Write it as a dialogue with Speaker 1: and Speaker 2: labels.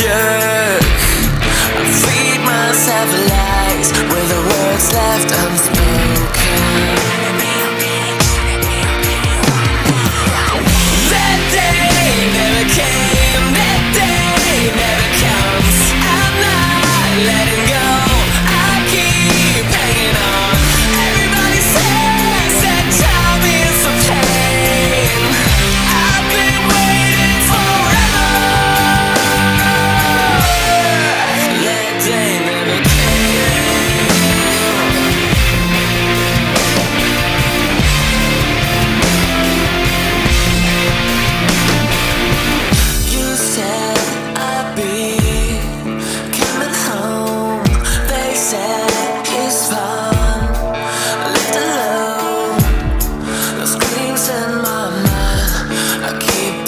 Speaker 1: jerk. I feed myself lies with the words left